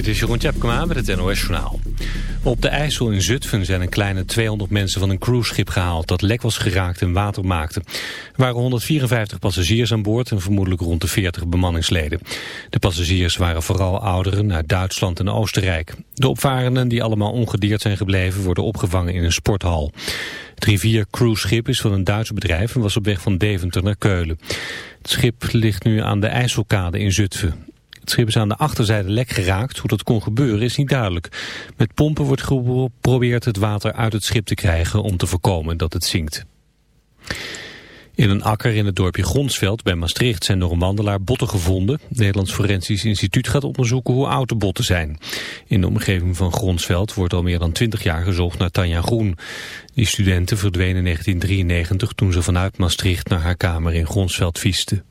Dit is Jeroen Tjepkema met het NOS Journaal. Op de IJssel in Zutphen zijn een kleine 200 mensen van een cruiseschip gehaald... dat lek was geraakt en water maakte. Er waren 154 passagiers aan boord en vermoedelijk rond de 40 bemanningsleden. De passagiers waren vooral ouderen uit Duitsland en Oostenrijk. De opvarenden die allemaal ongedeerd zijn gebleven... worden opgevangen in een sporthal. Het rivier cruiseschip is van een Duits bedrijf... en was op weg van Deventer naar Keulen. Het schip ligt nu aan de IJsselkade in Zutphen. Het schip is aan de achterzijde lek geraakt. Hoe dat kon gebeuren is niet duidelijk. Met pompen wordt geprobeerd het water uit het schip te krijgen om te voorkomen dat het zinkt. In een akker in het dorpje Gronsveld bij Maastricht zijn door een wandelaar botten gevonden. Het Nederlands Forensisch Instituut gaat onderzoeken hoe oud de botten zijn. In de omgeving van Gronsveld wordt al meer dan 20 jaar gezocht naar Tanja Groen. Die studenten verdwenen in 1993 toen ze vanuit Maastricht naar haar kamer in Gronsveld fietste.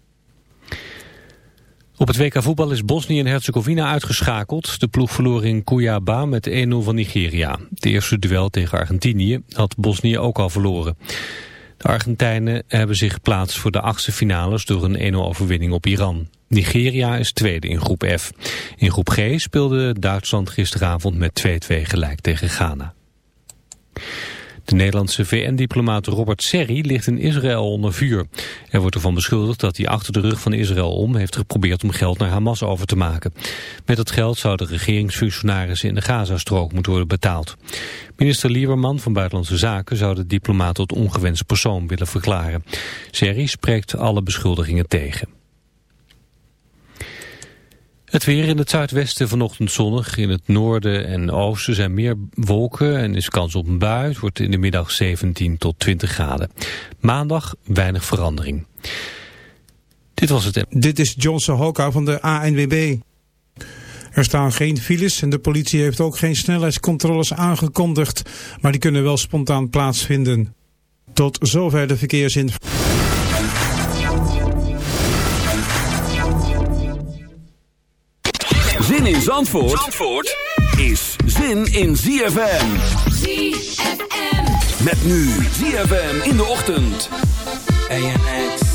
Op het WK voetbal is Bosnië en Herzegovina uitgeschakeld. De ploeg verloor in Cuiabá met 1-0 van Nigeria. Het eerste duel tegen Argentinië had Bosnië ook al verloren. De Argentijnen hebben zich geplaatst voor de achtste finales door een 1-0 overwinning op Iran. Nigeria is tweede in groep F. In groep G speelde Duitsland gisteravond met 2-2 gelijk tegen Ghana. De Nederlandse VN-diplomaat Robert Serri ligt in Israël onder vuur. Er wordt ervan beschuldigd dat hij achter de rug van Israël om heeft geprobeerd om geld naar Hamas over te maken. Met dat geld zouden regeringsfunctionarissen in de Gazastrook moeten worden betaald. Minister Lieberman van Buitenlandse Zaken zou de diplomaat tot ongewenst persoon willen verklaren. Serri spreekt alle beschuldigingen tegen. Het weer in het zuidwesten vanochtend zonnig. In het noorden en oosten zijn meer wolken en is kans op een bui. Het wordt in de middag 17 tot 20 graden. Maandag weinig verandering. Dit was het. Dit is Johnson Hoka van de ANWB. Er staan geen files en de politie heeft ook geen snelheidscontroles aangekondigd. Maar die kunnen wel spontaan plaatsvinden. Tot zover de verkeersinformatie. Zandvoort, Zandvoort is zin in ZFM. ZFM. Met nu ZFM in de ochtend. ANX.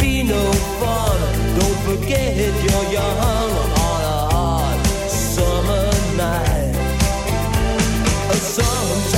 Be no fun. Don't forget you're young on a hot summer night. Sometimes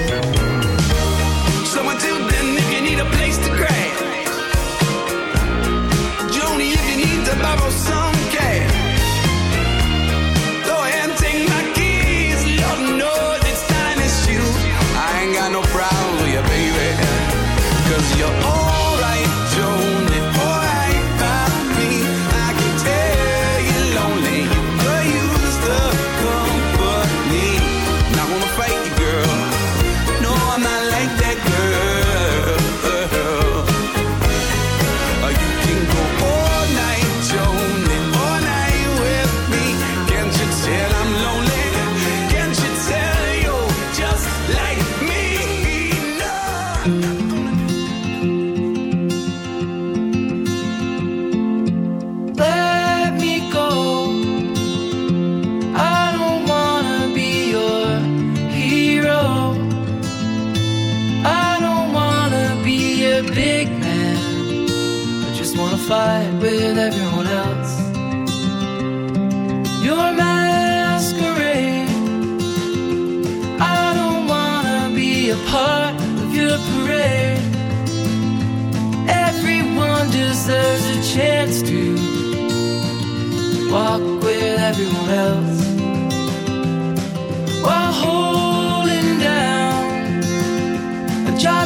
your own with everyone else. While holding down a job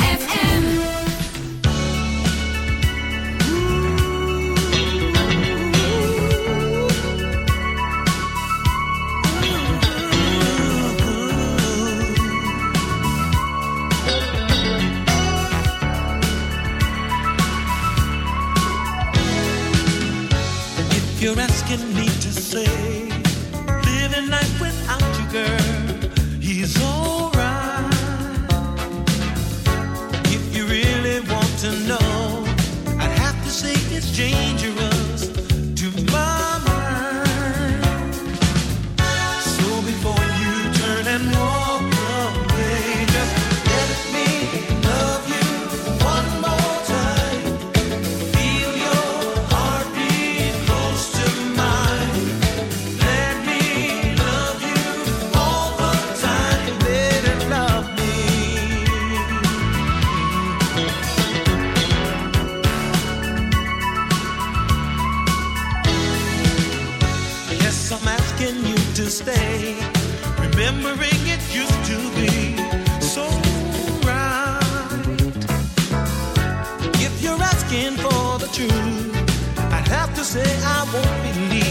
looking for the truth, I'd have to say I won't believe.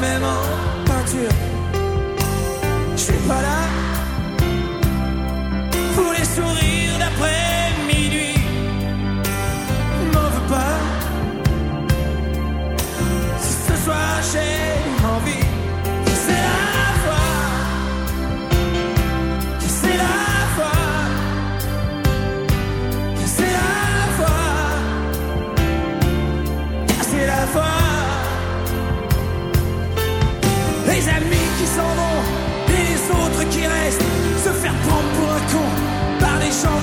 même en peinture. Je suis pas là pour les sourires d'après minuit. M'en veux pas si ce soir j'ai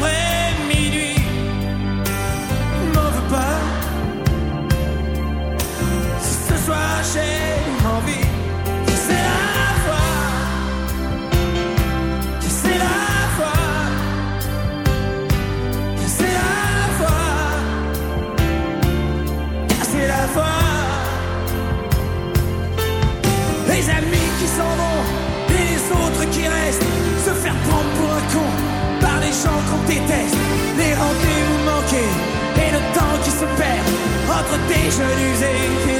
d'après minuit. M'en veux pas. Ce soir j'ai introducing